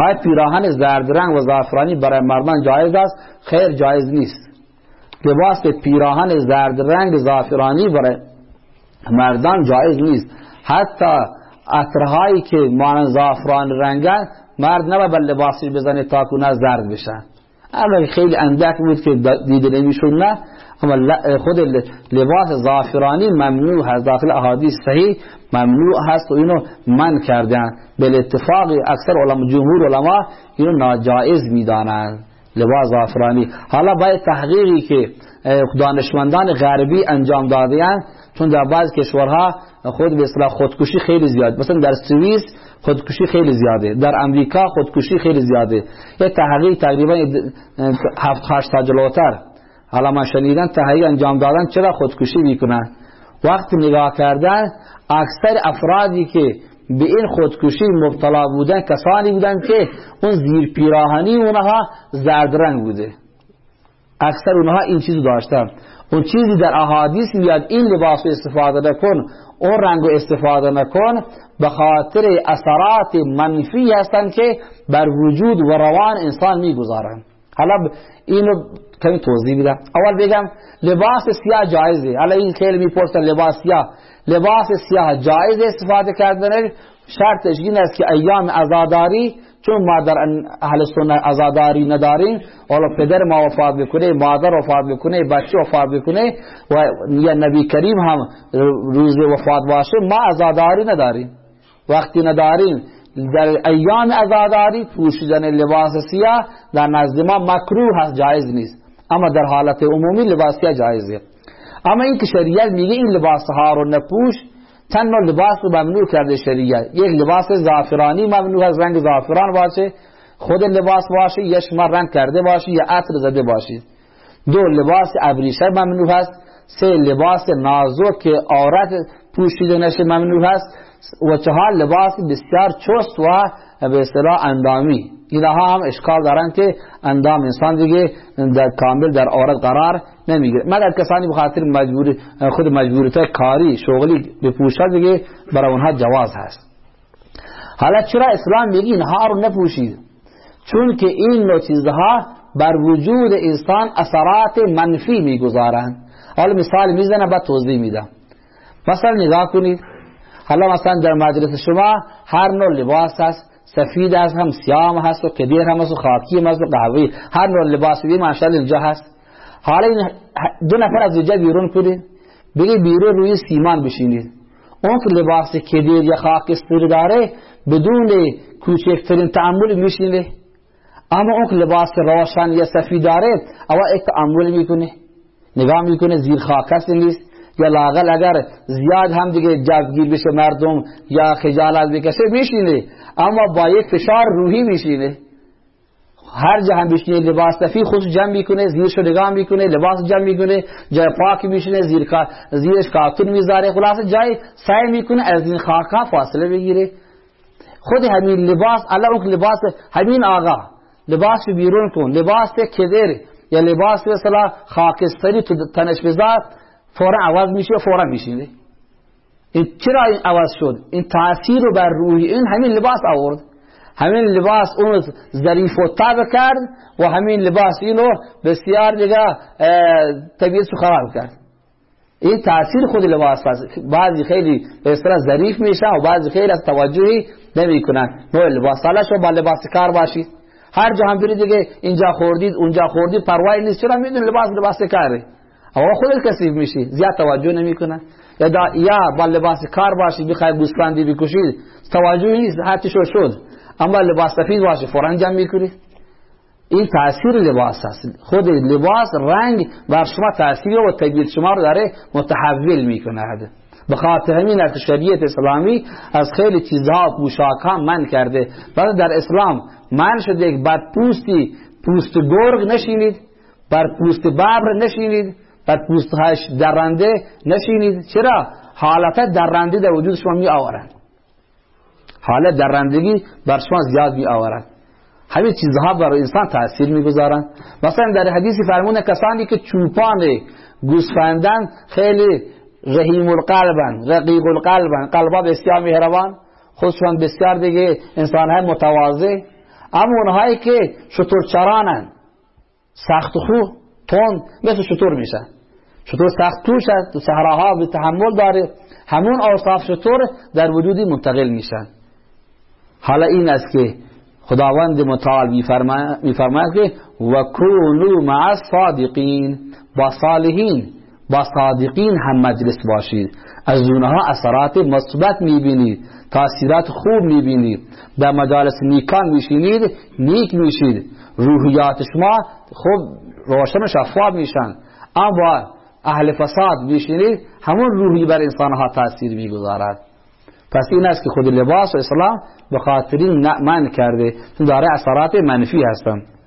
های پیراهن زرد رنگ و زعفرانی برای مردان جایز است. خیر جایز نیست. لباس پیراهن زرد رنگ زعفرانی برای مردان جایز نیست. حتی عطرهایی که مانند زعفران رنگن مرد نباید بر لباسش بزنه تا کنه زرد بشن. اما خیلی اندک بود که دیده نمیشون نه. اما خود لباس زعفرانی ممنوع هست. داخل احادیث صحیح ممنوع هست و اینو من کردن. به اتفاق اکثر علما جمهور علما اینو ناجائز می‌دانند. لباس زعفرانی حالا باید تحقیقی که دانشمندان غربی انجام دادیان چون در بعض کشورها خود به اصطلاح خودکشی خیلی زیاد مثلا در سوئیس خودکشی خیلی زیاده در امریکا خودکشی خیلی زیاده. یه تحقیق تقریبا هفت هشت تا جلوتر. حالا ما شنیدن تحقیق انجام دادن چرا خودکشی می‌کنن؟ وقت نگاه کردن اکثر افرادی که به این خودکشی مبتلا بودن کسانی بودن که اون زیر پیراهنی اونها زرد رنگ بوده. اکثر اونها این چیزو داشتن. اون چیزی در احادیث میاد این لباس استفاده نکن اون رنگ استفاده نکن به خاطر اثرات منفی هستن که بر وجود و روان انسان می‌گذارن. حالا اینو کمی توضیح بدم اول بگم لباس سیاه جایزه. حالا این خیلی می‌پرسن لباس سیاه. لباس سیاه جایز استفاده کردن. شرطش این است که ایام ازاداری چون ما در اهل سنت ازاداری نداریم حالا پدر ما وفات بکنه مادر وفات بکنه بچه وفات بکنه و یا نبی کریم هم روز وفات باشه ما ازاداری نداریم. وقتی نداریم در ایام ازاداری پوشیدن لباس سیاه در نزد ما مکروه هست جایز نیست. اما در حالت عمومی لباس سیاه جایزه. اما این که شریعت میگه این لباس ها رو نپوش چند نوع لباس رو ممنوع کرده شریعت. یک لباس زعفرانی ممنوع از رنگ زعفران باشه خود لباس باشه یا شما رنگ کرده باشه یا عطر زده باشید دو لباس ابریشم ممنوع هست. سه لباس نازک که عورت پوشیده نشه ممنوع هست و چهار لباس بسیار چست و به اصطلاح اندامی. اینها هم اشکال دارن که اندام انسان دیگه در کامل در عورت قرار نمی‌گیره. مگر کسانی بخاطر مجبوری خود مجبوریت کاری شغلی بپوشد دیگه برای اونها جواز هست. حالا چرا اسلام میگه اینها رو نپوشید؟ چون که این نوع چیزها بر وجود انسان اثرات منفی می‌گذارند حالا مثال می‌زنه بعد توضیح میدم. مثلا نگاه کنید. حالا مثلا در مجلس شما هر نوع لباس هست سفید هست هم سیاه هست و کدیر هم هست و خاکی هم هست و قهوی هر نوع لباس بی ماشاءالله اینجا هست. حالا این دو نفر از اینجا بیرون کنید. بگی بیرون روی سیمان بشینید. اون که لباس کدیر یا خاکستری داره بدون کوچکترین تعمل میشینه. اما اون که لباس روشن یا سفید داره اول یک تعمل می‌کنه. نگاه می‌کنه زیر خاکست نیست. یا لاغل اگر زیاد هم دیگه جذگیر بشه مردم یا خجالت بکشه میشینه اما با یک فشار روحی میشینه. هر جا هم بشینه لباس سفید خود جمع می‌کنه زیرش نگاه می‌کنه لباس جمع می‌کنه جای پاک میشینه زیر زیرش کارتون می‌ذاره خلاصه جای سعی می‌کنه از این خاکا فاصله بگیره. خود همین لباس الله اون لباس همین آقا لباس بیرون کن لباس کدر یا لباس صلاح خاکستری تو تنش بذار فورا عوض میشه و فورا میشینه این چرا این عوض شد. این تاثیر رو بر روی این همین لباس آورد. همین لباس اون ظریف و تاب کرد و همین لباس اینو بسیار دیگه طبیعت خراب کرد. این تاثیر خود لباس هست بعضی خیلی به اصطلاح ظریف میشه و بعضی خیلی از توجهی نمی‌کنن. نوع لباس حالا شما با لباس کار باشید هر جا هم برید دیگه اینجا خوردید اونجا خوردید پروایی نیست. چرا میدون لباس لباس کاره؟ اما خود کسیف میشی. زیاد توجه نمی‌کنن یا دا یا با لباس کار باشید بخواید گوسفندی بکشید توجهی نیست. هر چی شد اما لباس سفید باشه فورا جمع می‌کنید این تاثیر لباس است. خود لباس رنگ بر شما تاثیر و طبیعت شما رو داره متحول می‌کنه. به خاطر همین از شریعت اسلامی از خیلی چیزها پوشاک ها من کرده. بعد در اسلام من شده یک بر پوستی پوست گرگ نشینید بر پوست ببر نشینید. بر پوست هاش درنده نشینید. چرا؟ حالت درنده در وجود شما می آورند حالت درندگی بر شما زیاد می آورند همین چیزها بر انسان تاثیر می‌گذارند. مثلا در حدیثی فرمونه کسانی که چوپان گوسفندن خیلی رحیم القلبن رقیق القلبن قلبا بسیار مهربان. خودشان بسیار دیگه انسان های متواضع. اما اونهایی که شطور چرانن سخت خو تون مثل شطور میشن. شطور سخت توش تو صحراها به تحمل داره همون اوصاف شطور در وجودی منتقل میشن. حالا این است که خداوند متعال میفرماید که و کونو مع الصادقین با صالحین با صادقین هم مجلس باشید. از اونها اثرات مثبت می‌بینید تاثیرات خوب می‌بینید. در مجالس نیکان میشینید نیک میشید. روحیات شما خوب روشن و شفاف میشن. اما اهل فساد میشینید همون روحی بر انسانها تاثیر می‌گذارد. پس این است که خود لباس و اسلام به خاطرین من کرده چون داره اثرات منفی هستند.